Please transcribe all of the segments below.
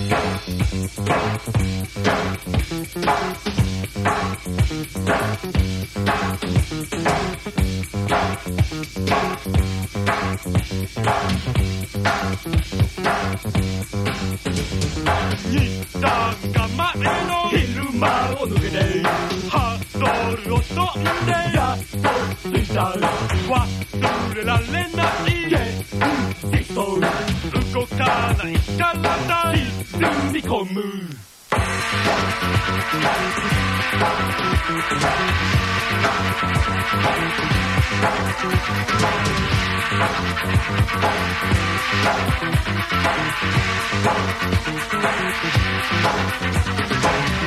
日が前の昼間を抜けて zorros ondean Izalakua zure lana ire Zizor kokana izalata Izumiko mu.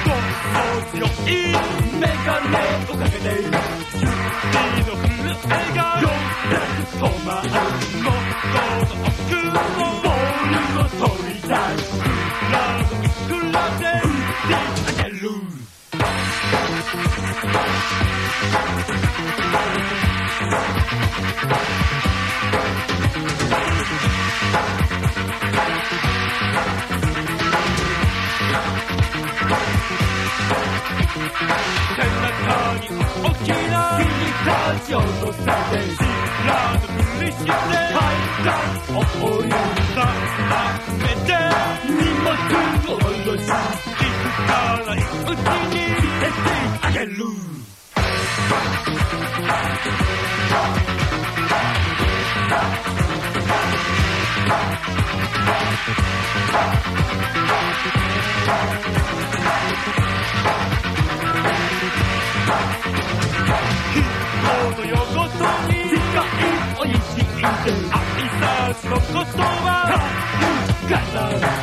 Go 強いメガネをかけて指の振る笑顔止まるもっと奥のボールを取り出すクラウドいくらで打ってあげる Thank you. 我不能，我不能，我不能，我不能。人の横とに世界を生きて愛さんのことはか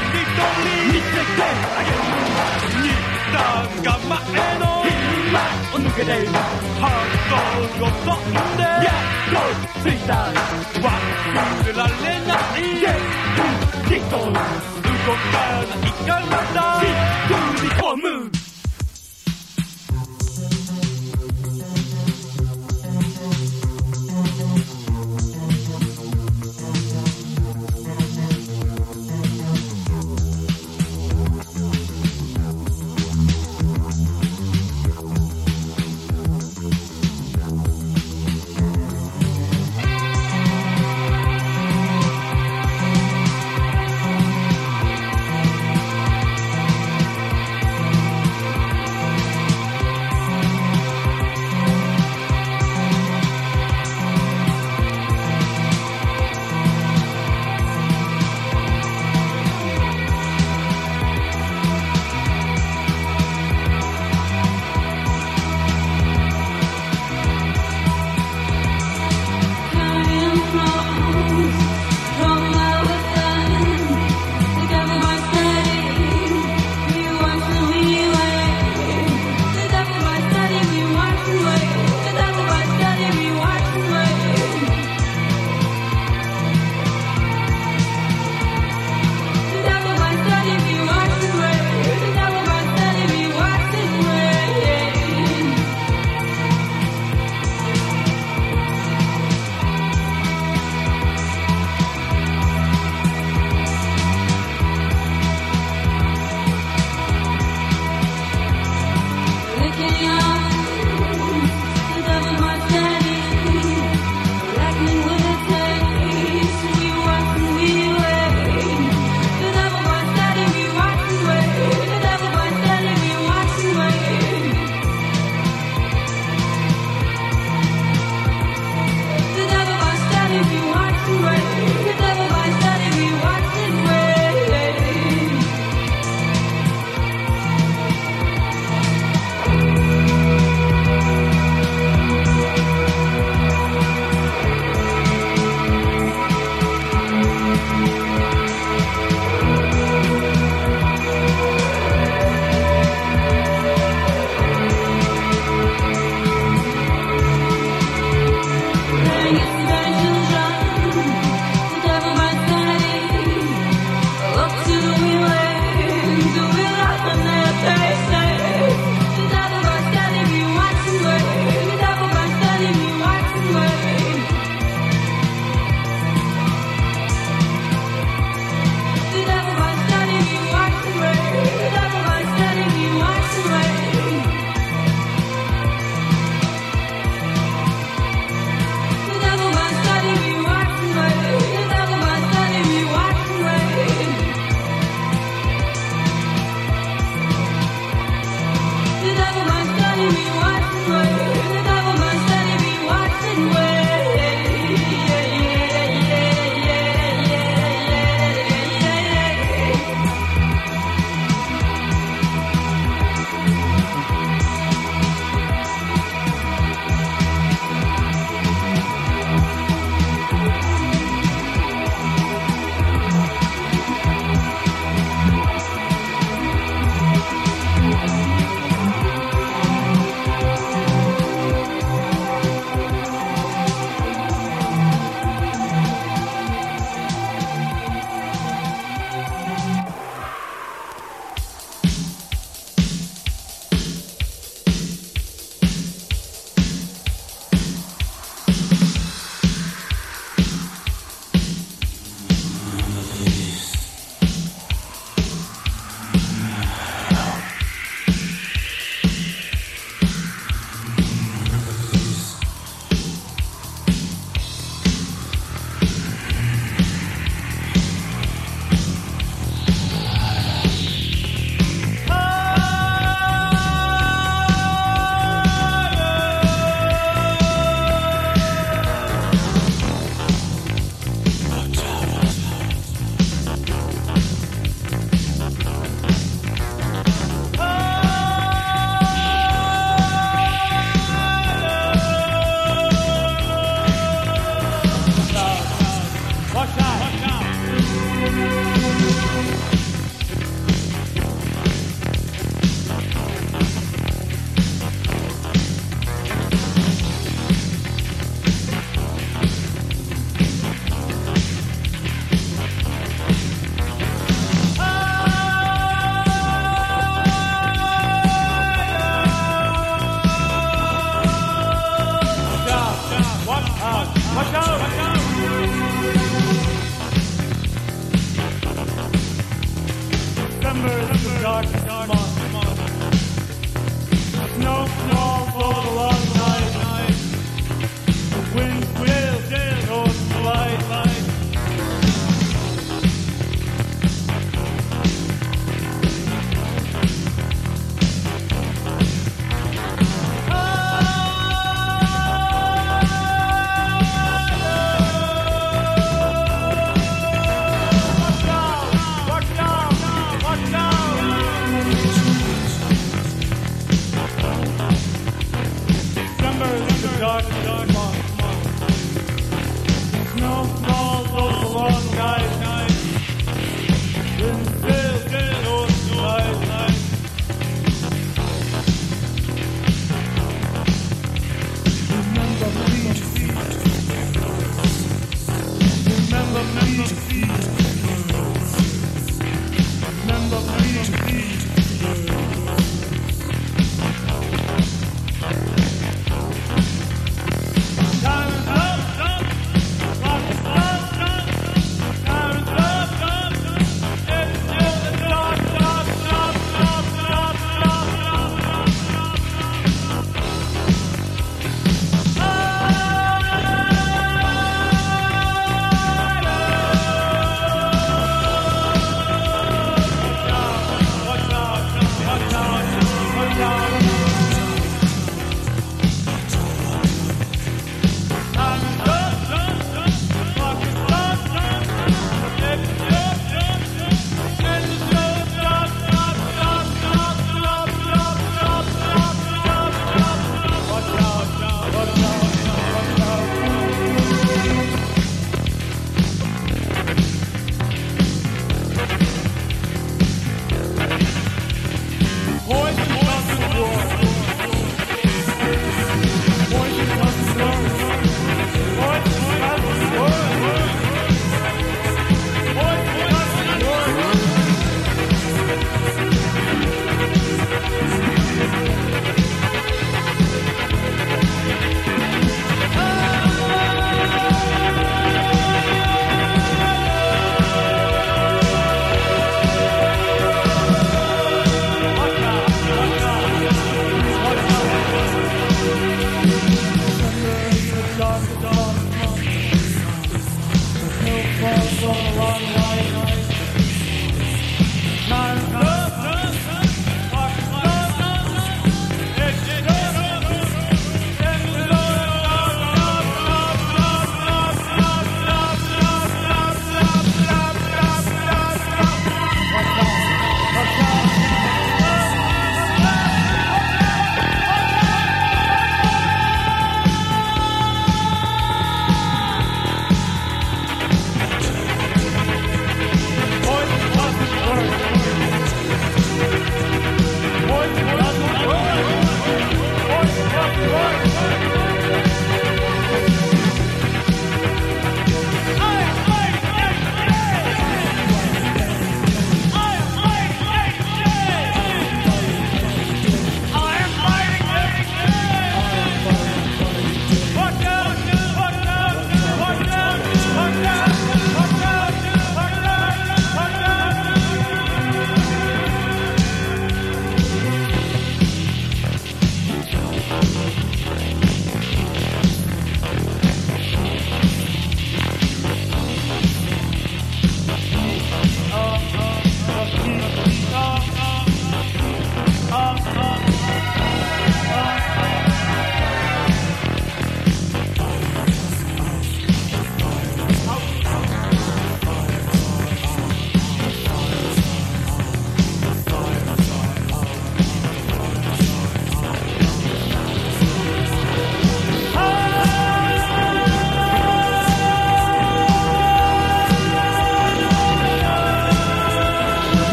Grenade. Hardcore, you're not in there. Yeah, go, freestyle. Rock, you will alene. Yes, kick on. Du går gärna i kalmata.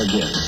again.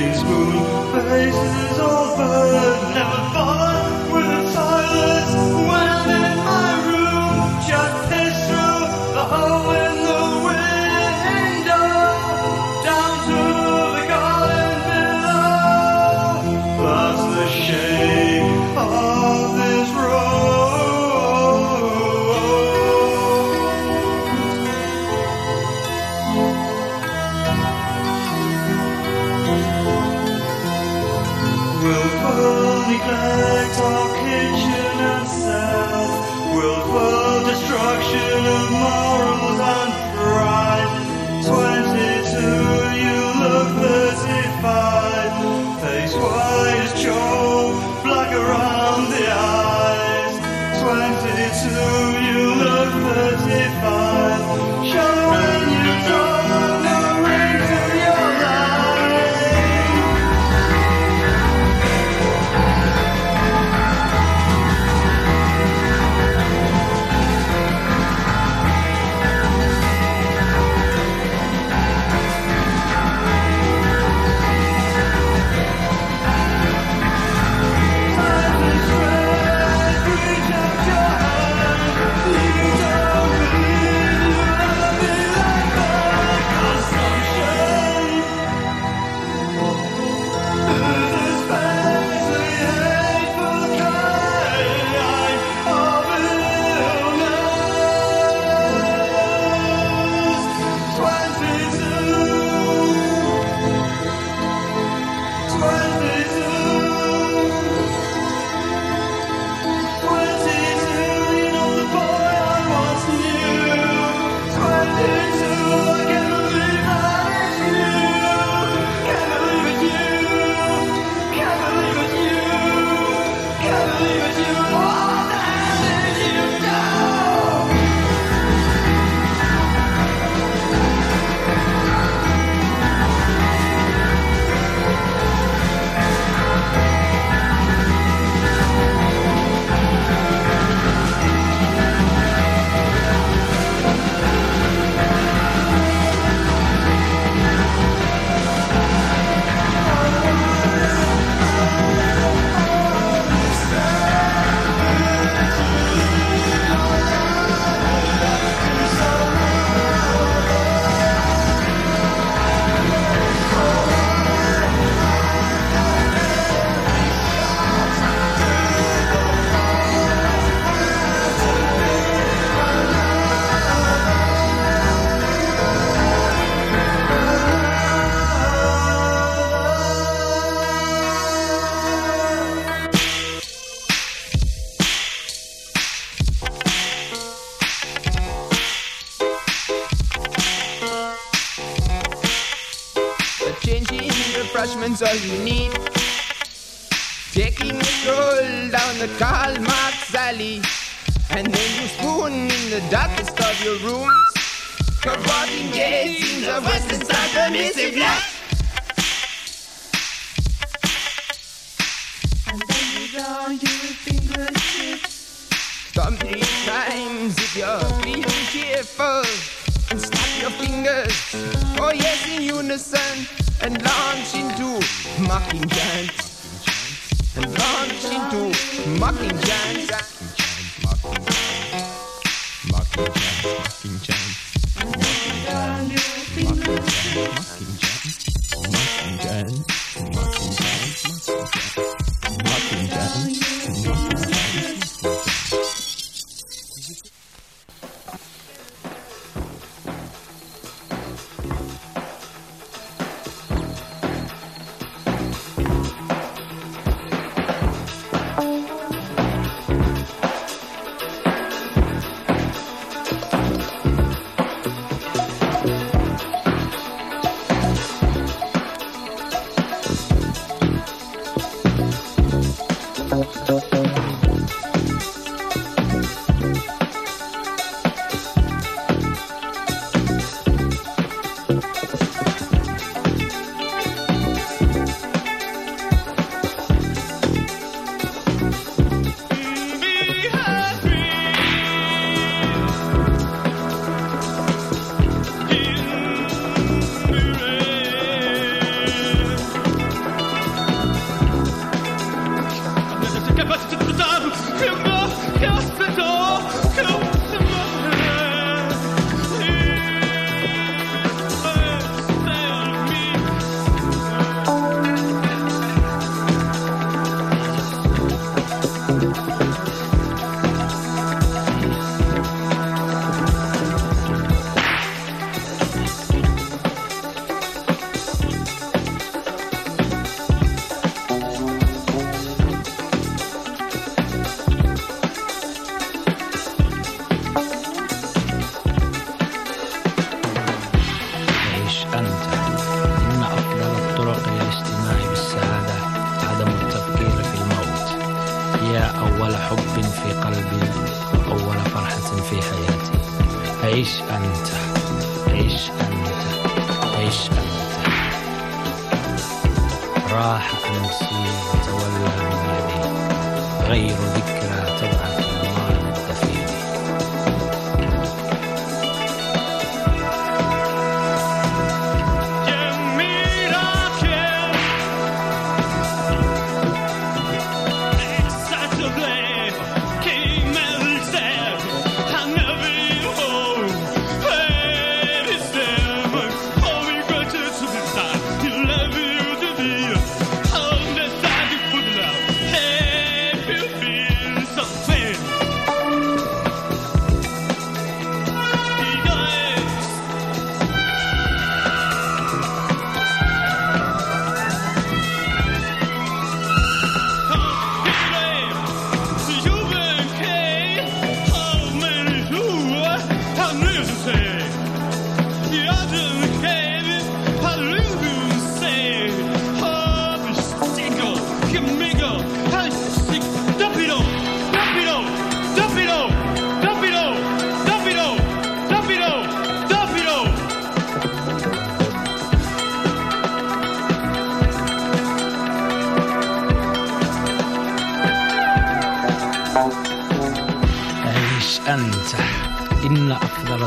moon faces all burned now.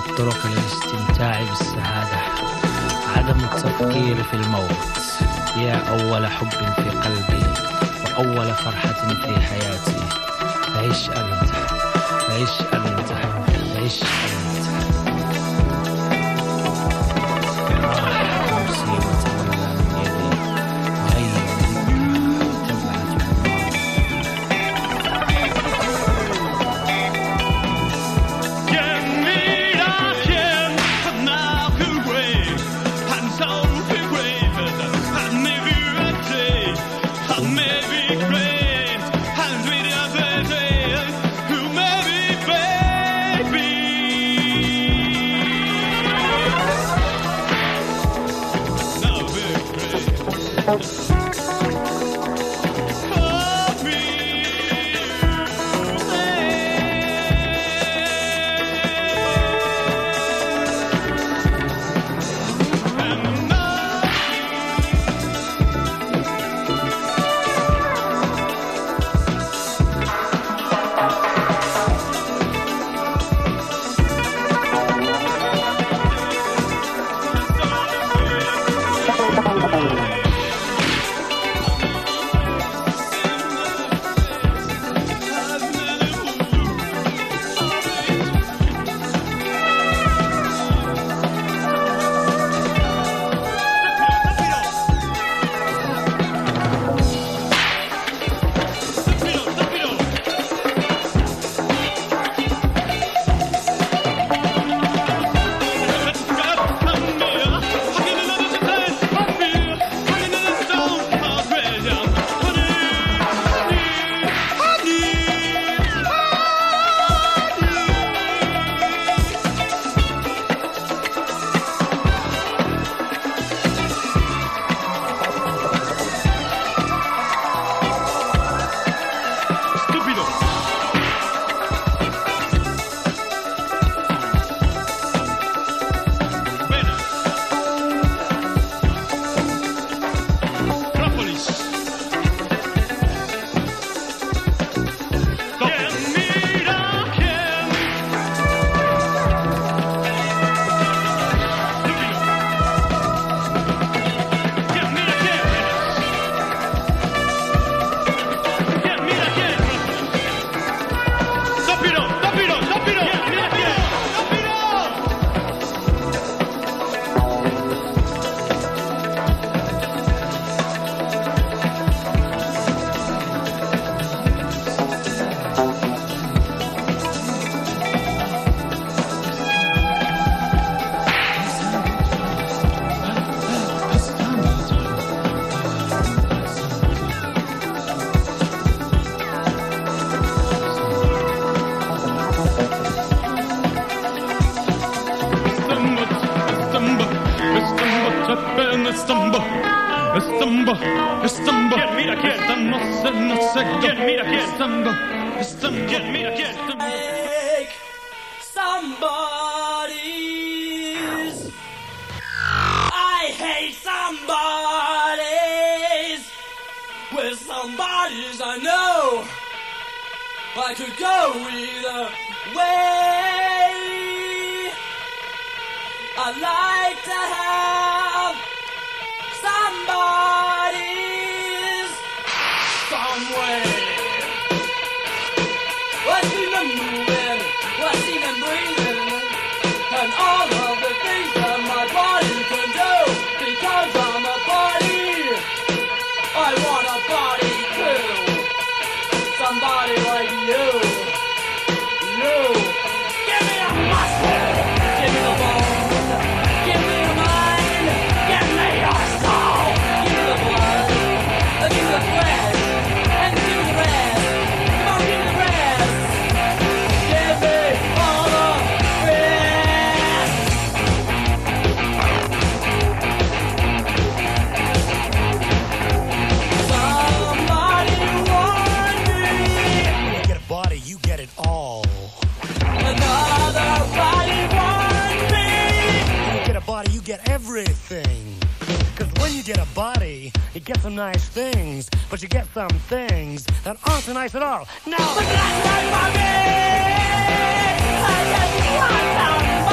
أفضل طرق للاستمتاع بالسعادة. عدم التفكير في الموت. يا أول حب في قلبي وأول فرحة في حياتي. عيش أنت عيش أنت عيش أنت somebody like you. get a body, you get some nice things, but you get some things that aren't so nice at all. Now, but last time I I just want somebody.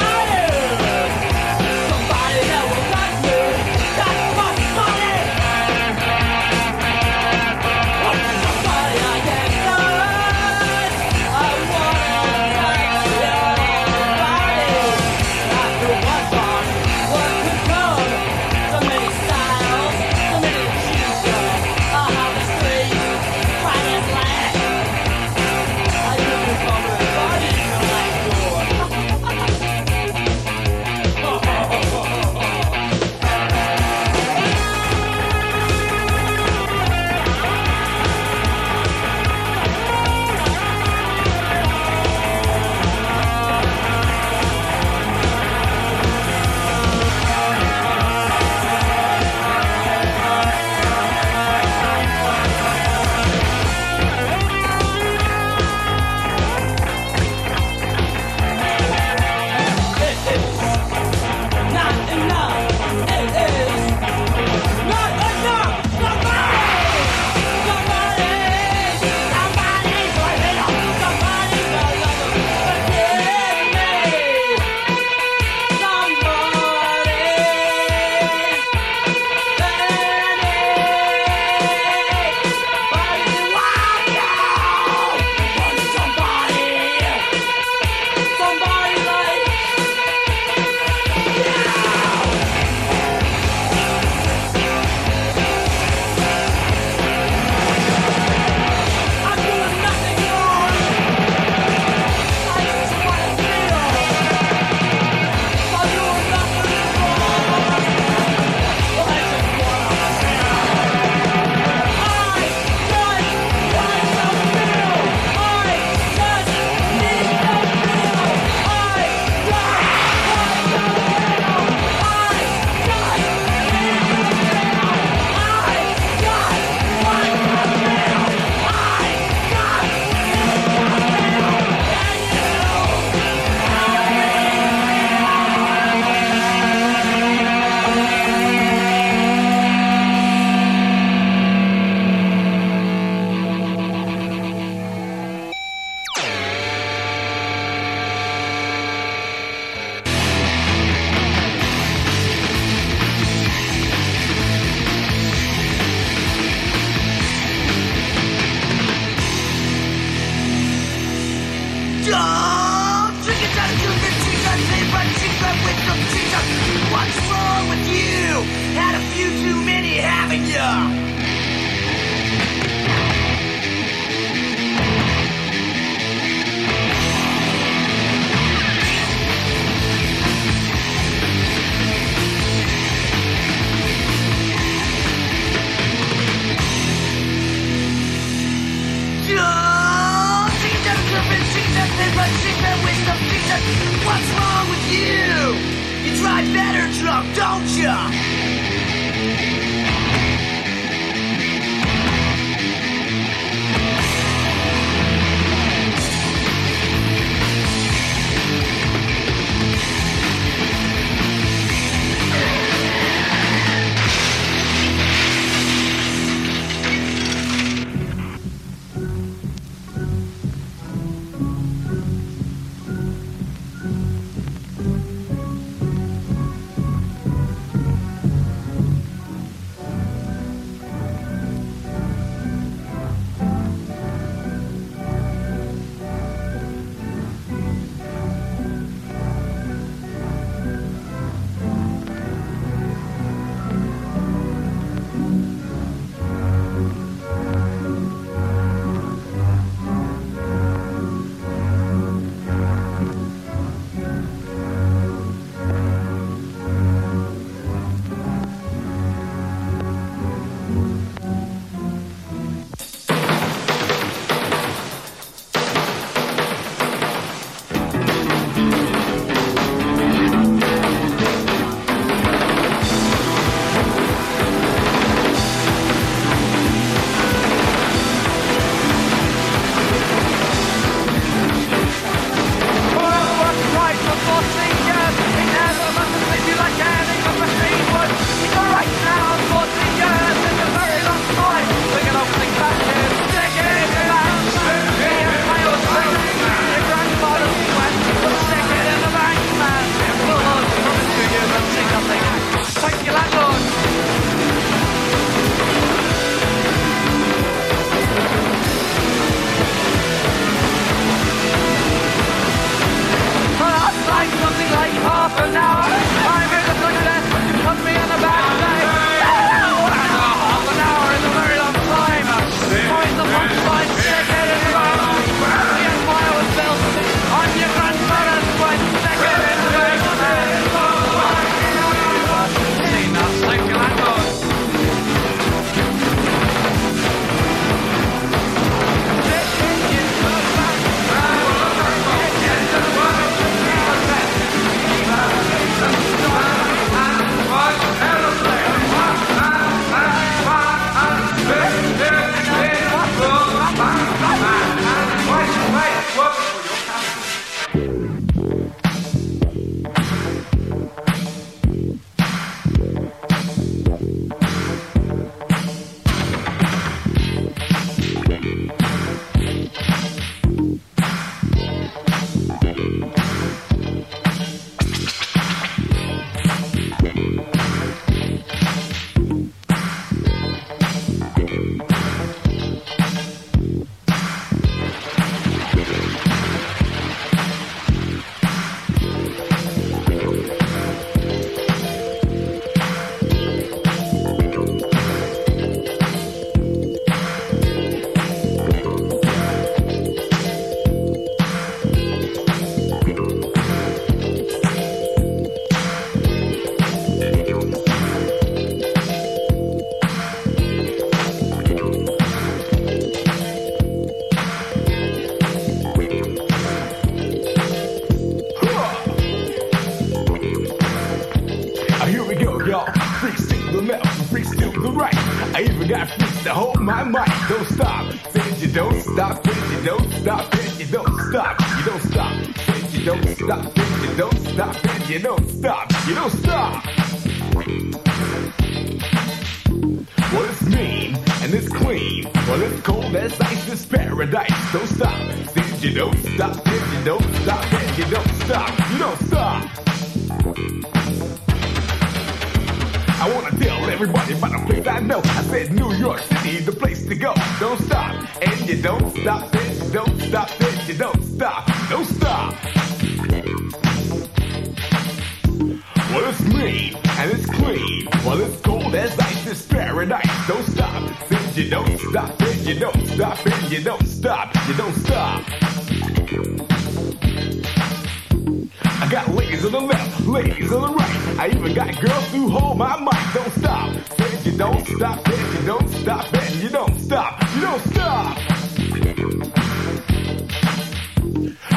stop it. You don't stop it. You don't stop. You don't stop.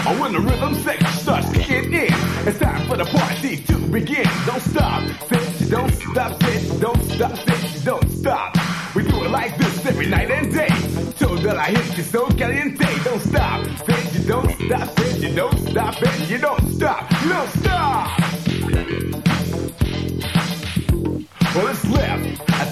Oh, when the rhythm section starts kicking in, it's time for the party to begin. Don't stop, sit, don't stop, sit, don't stop, sit, don't stop. We do it like this every night and day. So that I hit you so caliente. Don't stop, sit, you don't stop, sit, you don't stop, and you don't stop, you don't stop.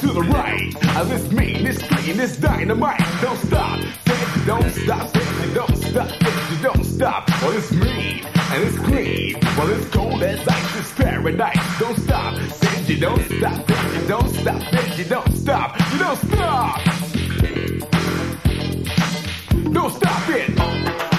to the right. I list mean, this clean, this dynamite. Don't stop, say don't stop, say don't stop, say don't stop. Well, it's mean and it's clean, Well, it's cold as ice, it's paradise. Don't stop, say you don't stop, say you don't stop, say you don't stop, you don't stop. Don't stop it.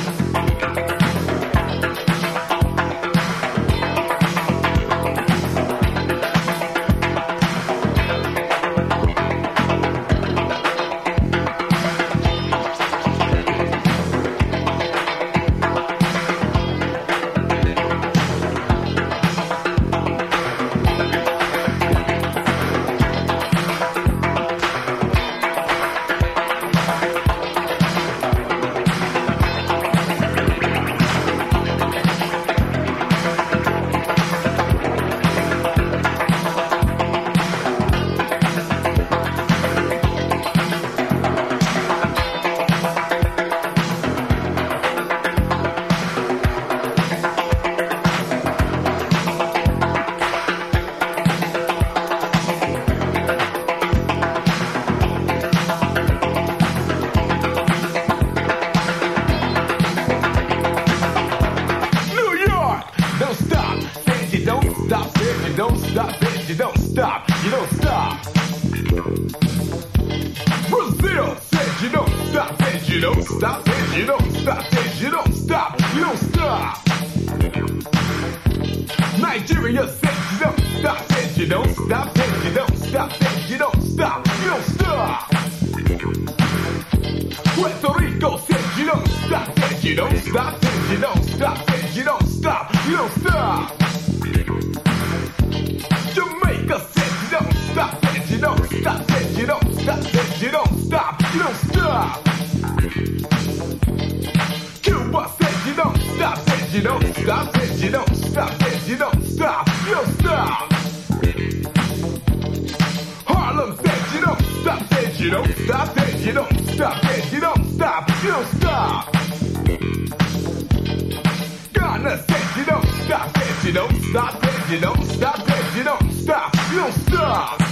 don't stop.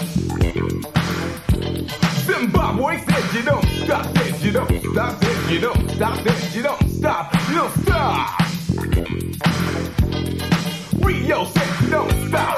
Zimbabwe says you don't stop, Says you don't stop, Says you don't stop, Says you don't stop, you don't stop. Rio says you don't stop.